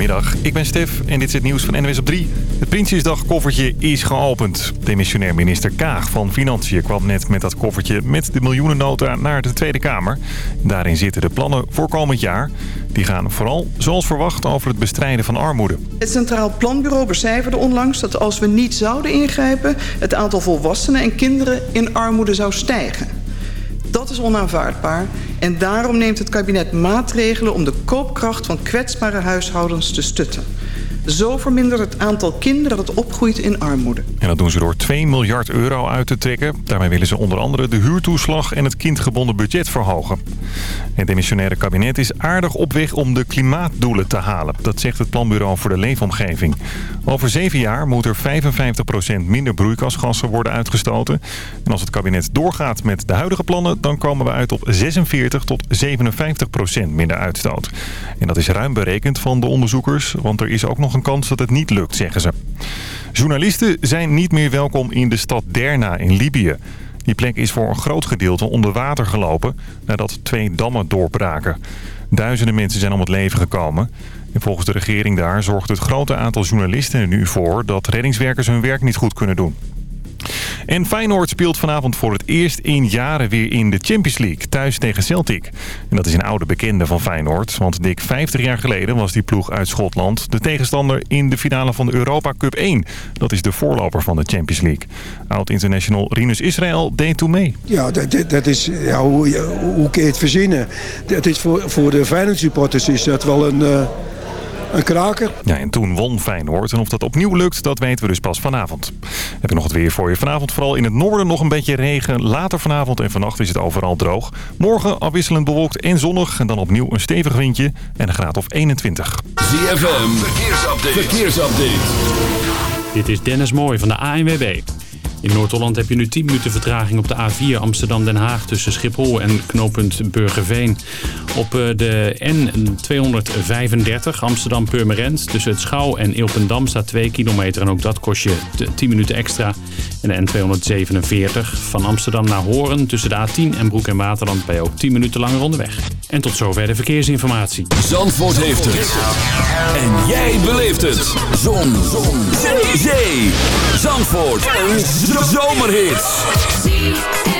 Goedemiddag, ik ben Stef en dit is het nieuws van NWS op 3. Het Prinsjesdag koffertje is geopend. Demissionair minister Kaag van Financiën kwam net met dat koffertje met de miljoenennota naar de Tweede Kamer. Daarin zitten de plannen voor komend jaar. Die gaan vooral, zoals verwacht, over het bestrijden van armoede. Het Centraal Planbureau becijferde onlangs dat als we niet zouden ingrijpen... het aantal volwassenen en kinderen in armoede zou stijgen. Dat is onaanvaardbaar en daarom neemt het kabinet maatregelen... om de koopkracht van kwetsbare huishoudens te stutten. Zo vermindert het aantal kinderen dat opgroeit in armoede. En dat doen ze door 2 miljard euro uit te trekken. Daarmee willen ze onder andere de huurtoeslag en het kindgebonden budget verhogen. Het demissionaire kabinet is aardig op weg om de klimaatdoelen te halen. Dat zegt het Planbureau voor de Leefomgeving. Over zeven jaar moet er 55% minder broeikasgassen worden uitgestoten. En als het kabinet doorgaat met de huidige plannen... dan komen we uit op 46 tot 57% minder uitstoot. En dat is ruim berekend van de onderzoekers, want er is ook nog een kans dat het niet lukt, zeggen ze. Journalisten zijn niet meer welkom in de stad Derna in Libië. Die plek is voor een groot gedeelte onder water gelopen nadat twee dammen doorbraken. Duizenden mensen zijn om het leven gekomen. En volgens de regering daar zorgt het grote aantal journalisten er nu voor dat reddingswerkers hun werk niet goed kunnen doen. En Feyenoord speelt vanavond voor het eerst in jaren weer in de Champions League, thuis tegen Celtic. En dat is een oude bekende van Feyenoord, want dik 50 jaar geleden was die ploeg uit Schotland de tegenstander in de finale van de Europa Cup 1. Dat is de voorloper van de Champions League. Oud-international Rinus Israël deed toen mee. Ja, dat, dat is, ja, hoe, hoe kun je het verzinnen? Dat is voor, voor de Feyenoord supporters is dat wel een... Uh een kraker. Ja, en toen won Feyenoord. En of dat opnieuw lukt, dat weten we dus pas vanavond. Heb ik nog het weer voor je. Vanavond vooral in het noorden nog een beetje regen. Later vanavond en vannacht is het overal droog. Morgen afwisselend bewolkt en zonnig. En dan opnieuw een stevig windje en een graad of 21. ZFM, verkeersupdate. verkeersupdate. Dit is Dennis Mooij van de ANWB. In Noord-Holland heb je nu 10 minuten vertraging op de A4 Amsterdam-Den Haag... tussen Schiphol en knooppunt Burgerveen. Op eh, de N235 Amsterdam-Purmerend tussen het Schouw en Ilpendam staat 2 kilometer... en ook dat kost je 10 minuten extra. En de N247 van Amsterdam naar Horen tussen de A10 en Broek en Waterland... ben je ook 10 minuten langer onderweg. En tot zover de verkeersinformatie. Zandvoort heeft het. En jij beleeft het. Zon. Zon. Zee. Zandvoort. Een zomerhit.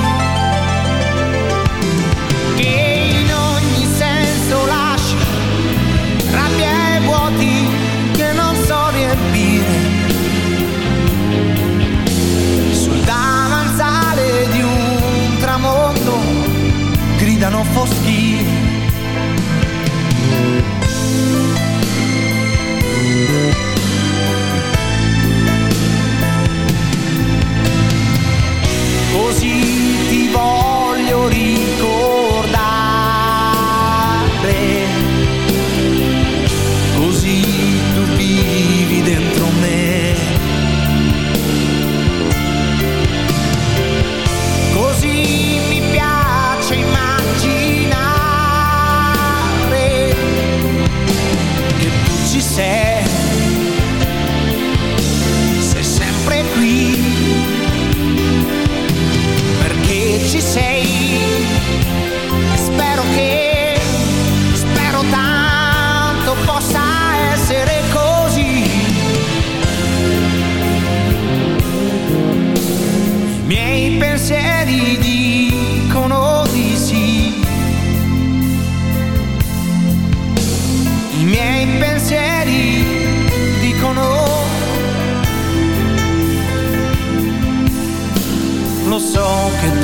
for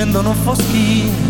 scendono foschi.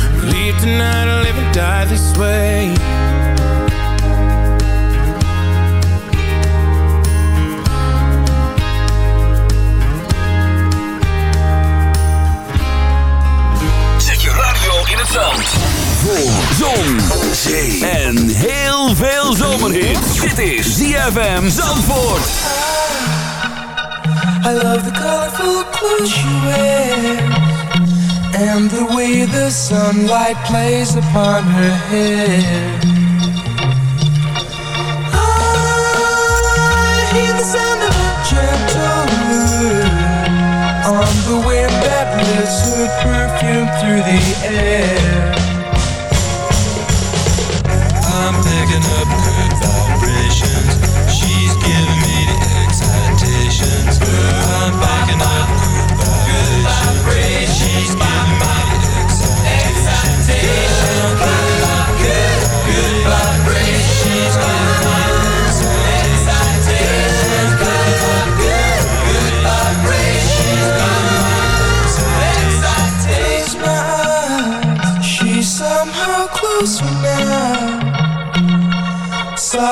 Leave tonight or live and die this way. Zet je radio in het zand. Voor zon, zee en heel veel zomerhit. Dit is ZFM Zandvoort. I love the colorful clothes you wear. and the way the sunlight plays upon her hair. I hear the sound of a gentle on the wind that lifts her perfume through the air. I'm picking up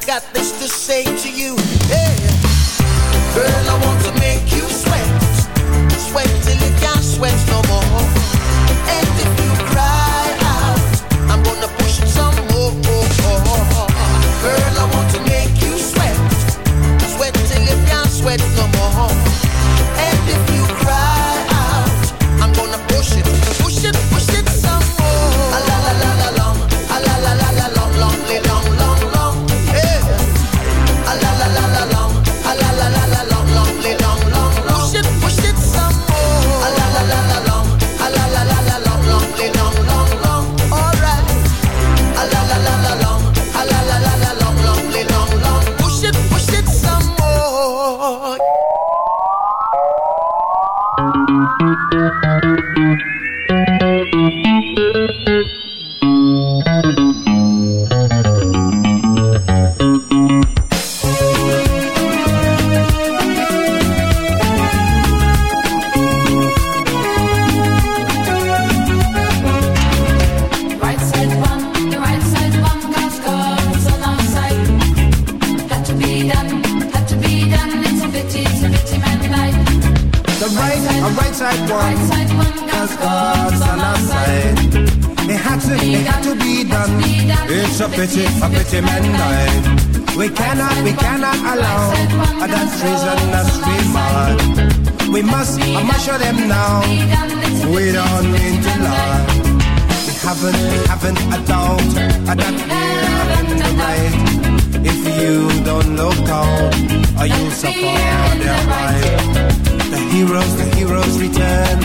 I've got this to say to you. Don't lie. We haven't, we haven't a doubt that we're in the right. If you don't look out, or you'll suffer their life. The heroes, the heroes return,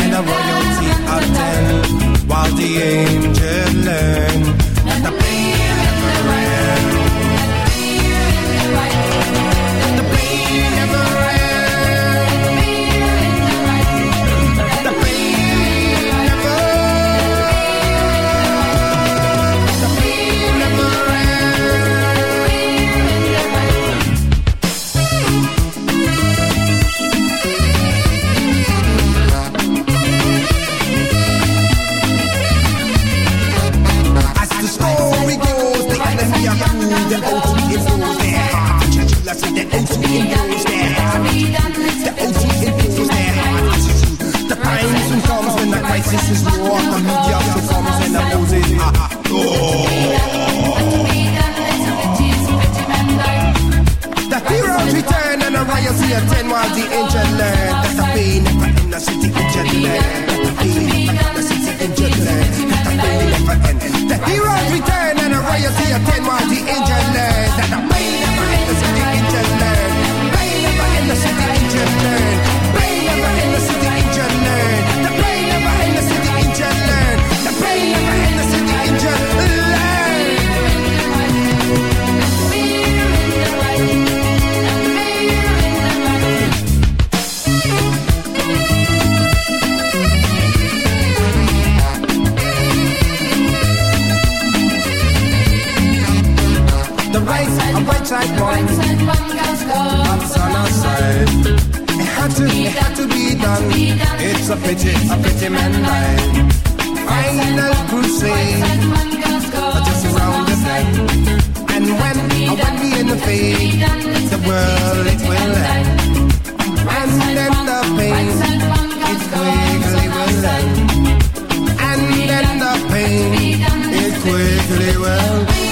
and the royalty attend, while the angels learn the OT impose their heart. The OT impose their heart. The soon comes when the crisis is war. The succumbs and the are The heroes return and the riots attend while the angel learn that the pain never end. The city that the pain never. The that pain heroes return and the attend while the learn that the side one, that's on our side. It had to, be done. It's a pity, a pity man. Final crusade, just the bend. And when, we in the fade, the world it will end. And then the pain, it quickly will end. And then the pain, it quickly will.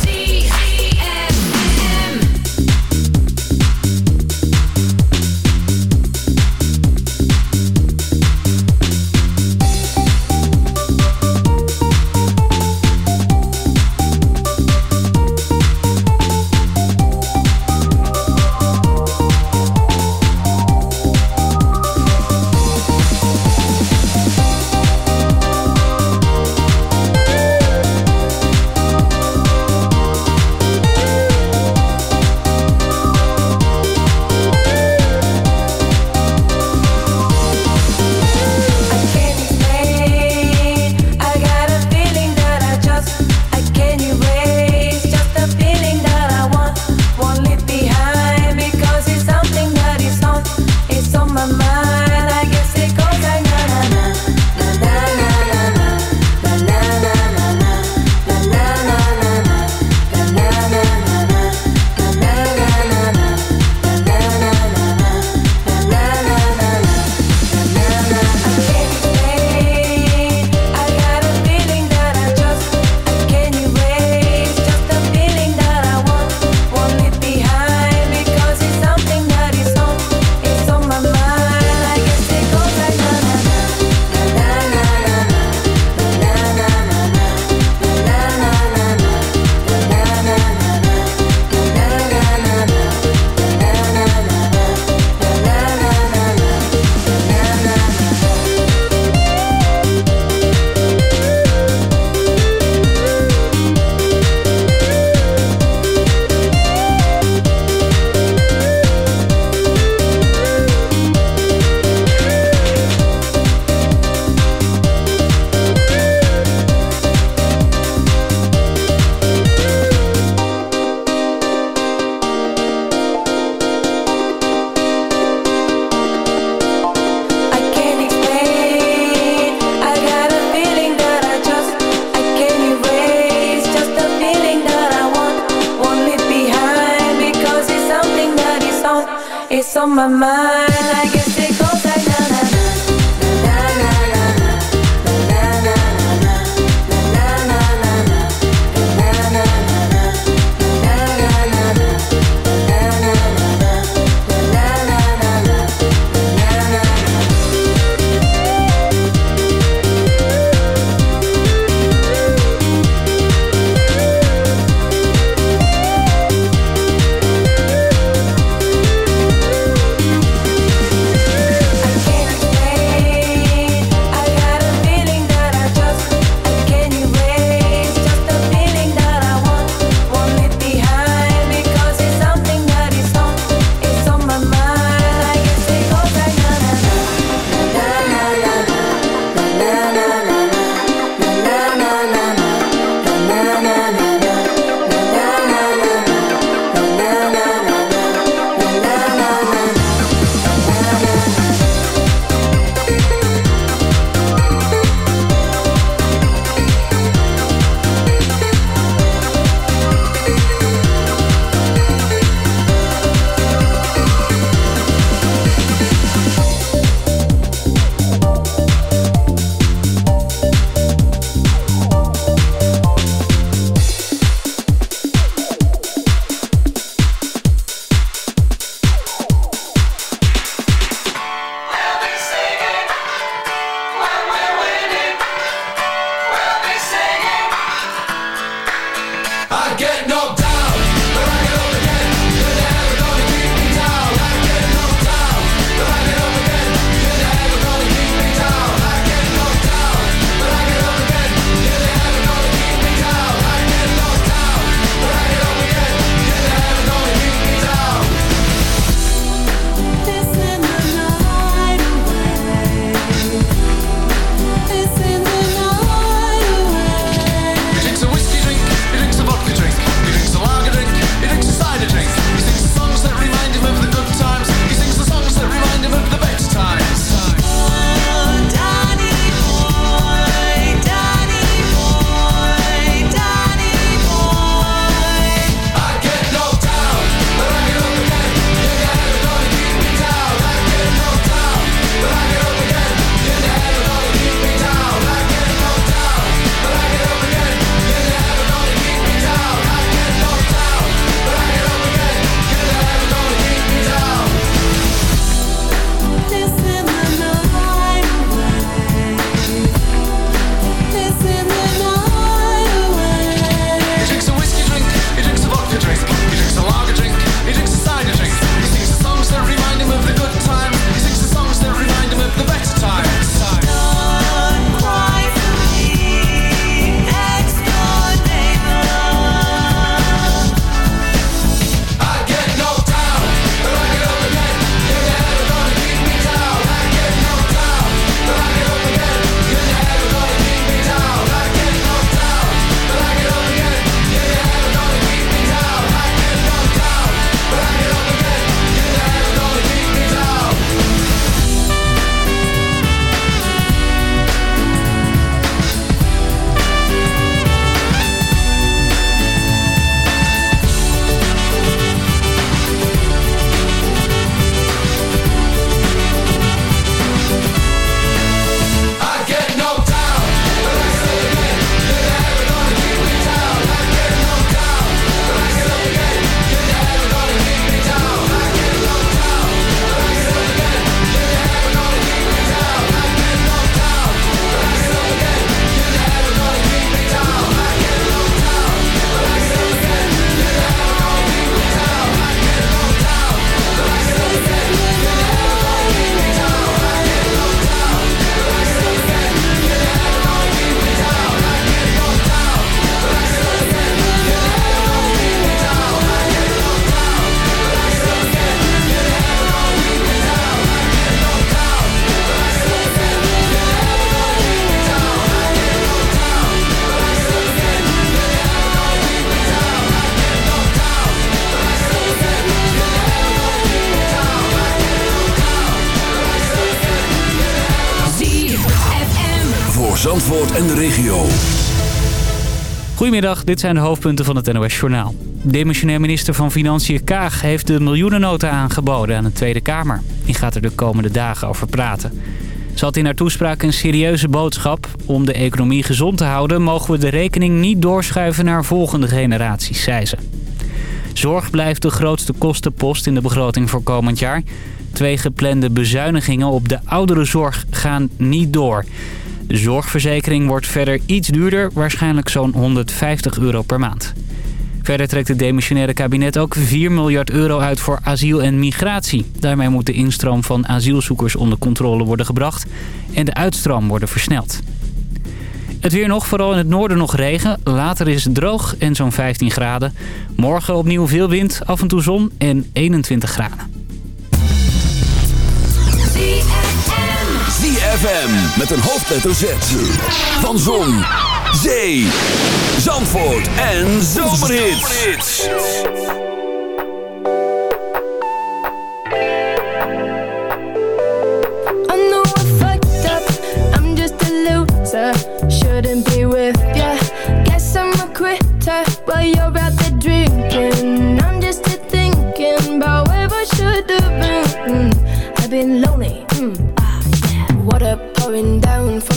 Goedemiddag, dit zijn de hoofdpunten van het NOS Journaal. Demissionair minister van Financiën Kaag heeft de miljoenennota aangeboden aan de Tweede Kamer. Die gaat er de komende dagen over praten. Ze had in haar toespraak een serieuze boodschap. Om de economie gezond te houden mogen we de rekening niet doorschuiven naar volgende generaties, zei ze. Zorg blijft de grootste kostenpost in de begroting voor komend jaar. Twee geplande bezuinigingen op de ouderenzorg gaan niet door. De zorgverzekering wordt verder iets duurder, waarschijnlijk zo'n 150 euro per maand. Verder trekt het demissionaire kabinet ook 4 miljard euro uit voor asiel en migratie. Daarmee moet de instroom van asielzoekers onder controle worden gebracht en de uitstroom worden versneld. Het weer nog, vooral in het noorden nog regen. Later is het droog en zo'n 15 graden. Morgen opnieuw veel wind, af en toe zon en 21 graden. ZFM met een hoofdletter Z. Van Zon, Zee, Zandvoort en Zomerhits. I know I fucked up. I'm just a loser. Shouldn't be with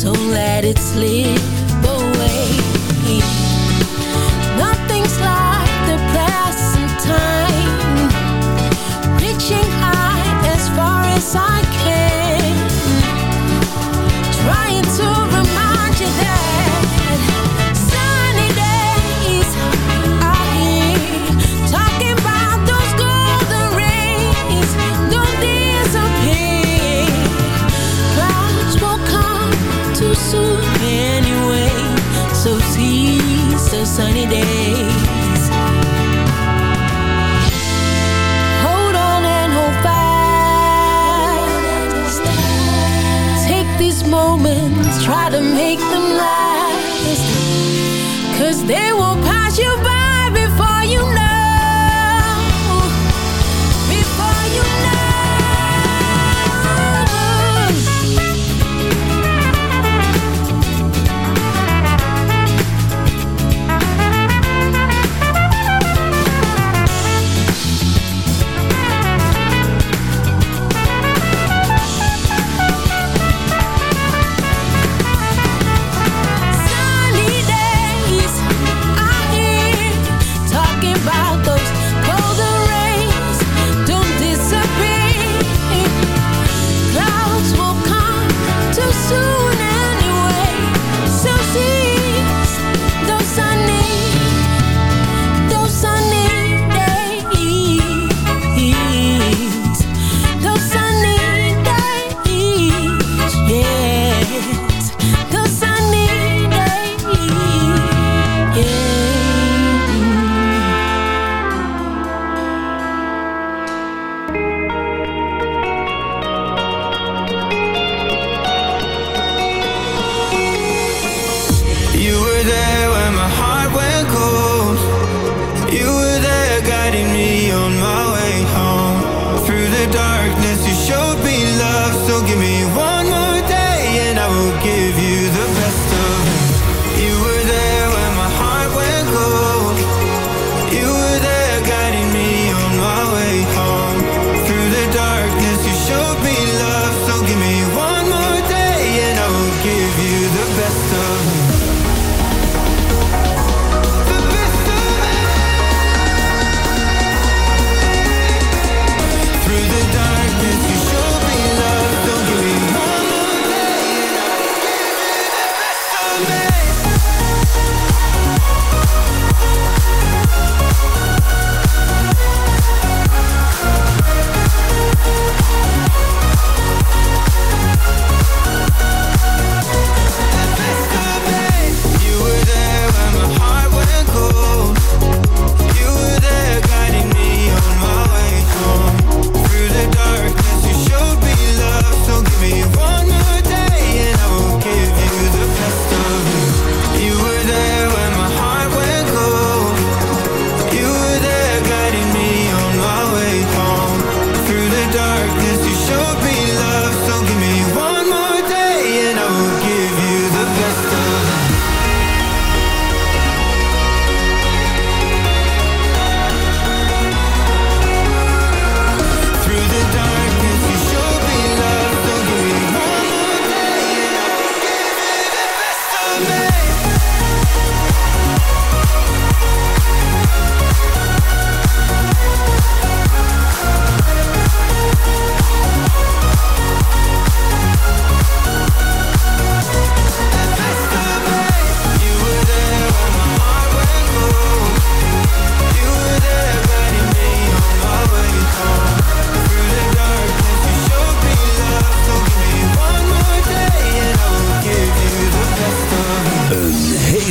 Don't let it slip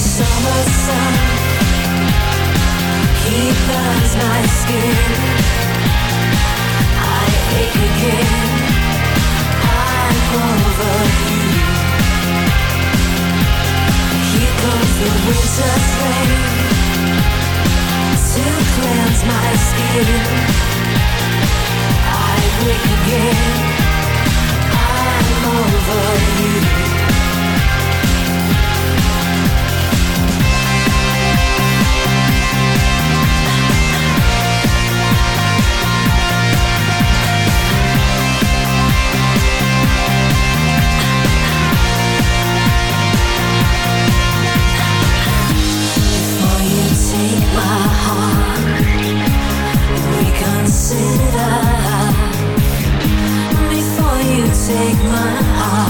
summer sun He burns my skin I ache again I'm over you Here comes the winter's rain To cleanse my skin I wake again. I'm over you. my heart.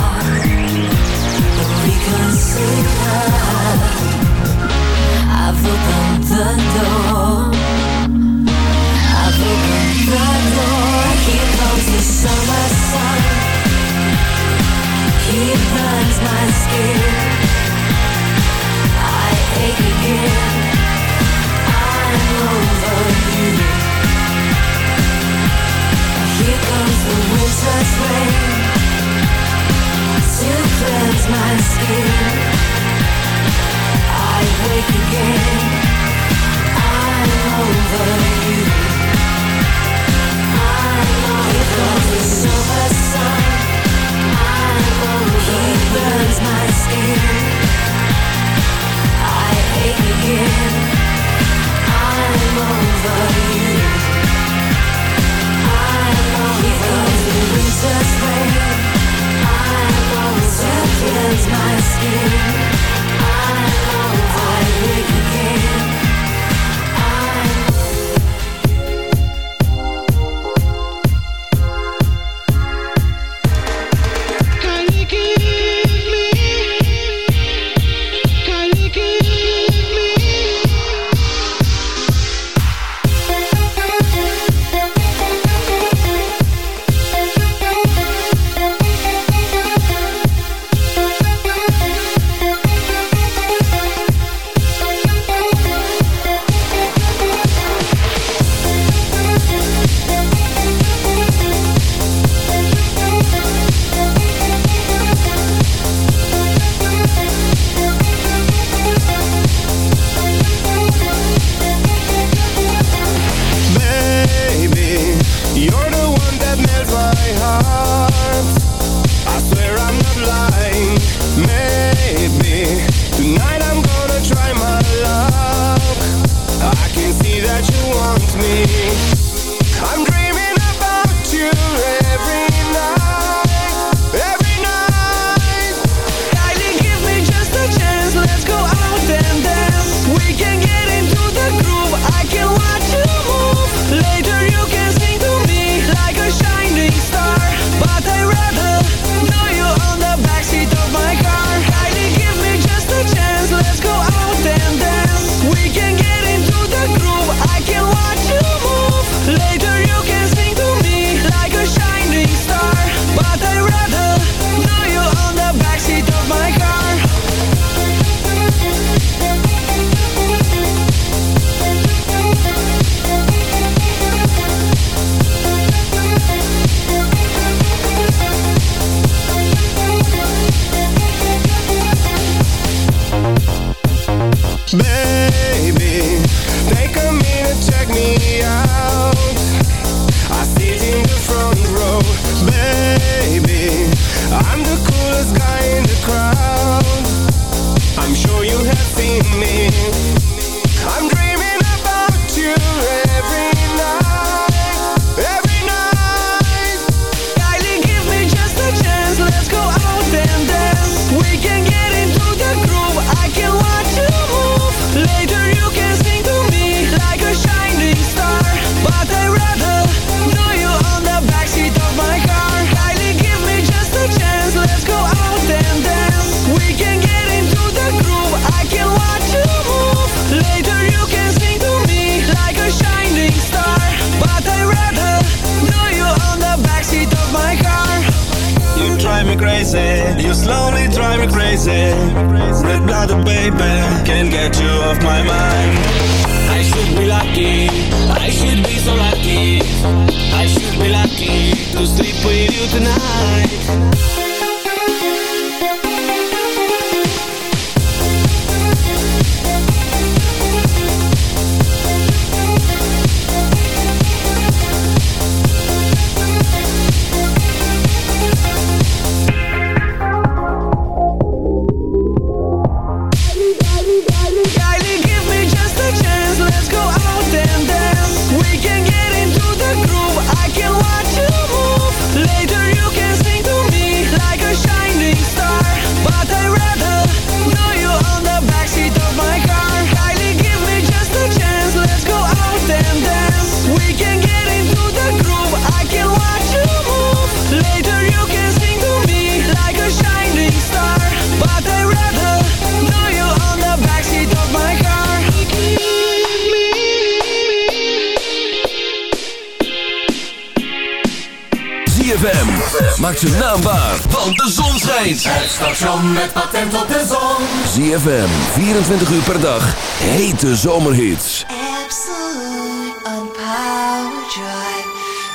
want de zon schijnt. Het station met patent op de zon. ZFM, 24 uur per dag, hete zomerhits. Absolute on power drive.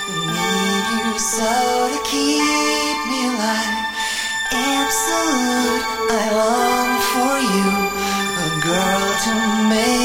We need you so to keep me alive. Absolute, I long for you. A girl to make.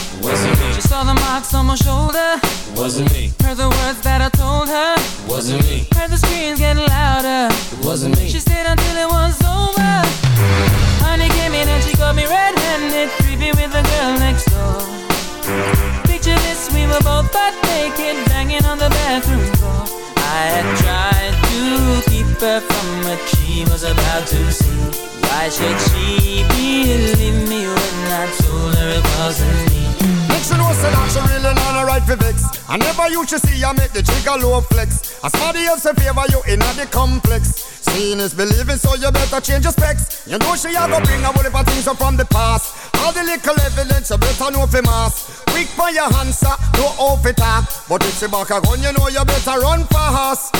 Wasn't me. She saw the marks on my shoulder. Wasn't me. Heard the words that I told her. Wasn't me. Heard the screams getting louder. Wasn't me. She stayed until it was over. Honey came in and she got me red-handed, creepy with the girl next door. Picture this, we were both butt naked, banging on the bathroom floor. I had tried to keep from what she was about to see. Why should she believe me when I told her it wasn't me? Make she know say that she really not a right for vex. I never used to see her make the trigger low flex. As somebody else in favor you in the complex. Seeing is believing, so you better change your specs. You know she a go bring a whole heap of things up from the past. All the little evidence you better know for mass. Quick for your answer, no off it talk. But if she back a gun, you know you better run fast.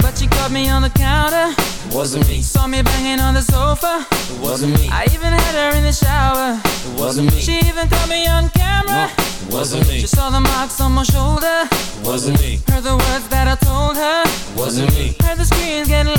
But she caught me on the counter. Wasn't me. Saw me banging on the sofa. Wasn't me. I even had her in the shower. Wasn't me. She even caught me on camera. Wasn't me. She saw the marks on my shoulder. Wasn't me. Heard the words that I told her. Wasn't me. Heard the screams getting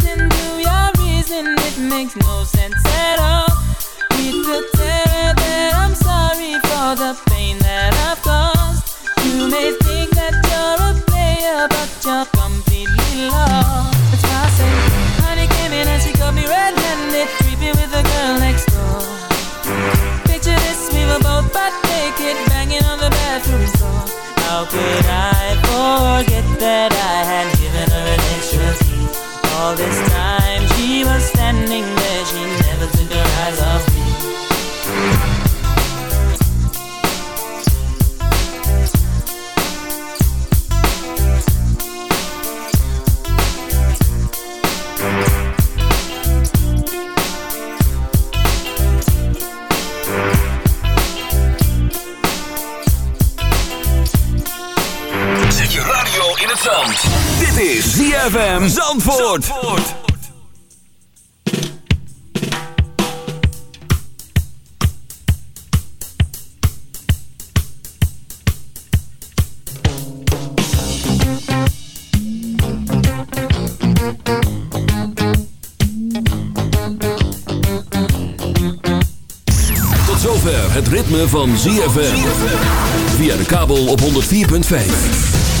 makes no sense at all. Need to tell her that I'm sorry for the pain that I've caused. You may think that you're a player, but you're completely lost. That's why I honey came in and she got me red-handed, creepy with the girl next door. Picture this, we were both butt naked, banging on the bathroom floor. How could I forget that I had given her an extra key? All this time ZFM Zandvoort. Tot zover het ritme van ZFM. Via de kabel op 104.5.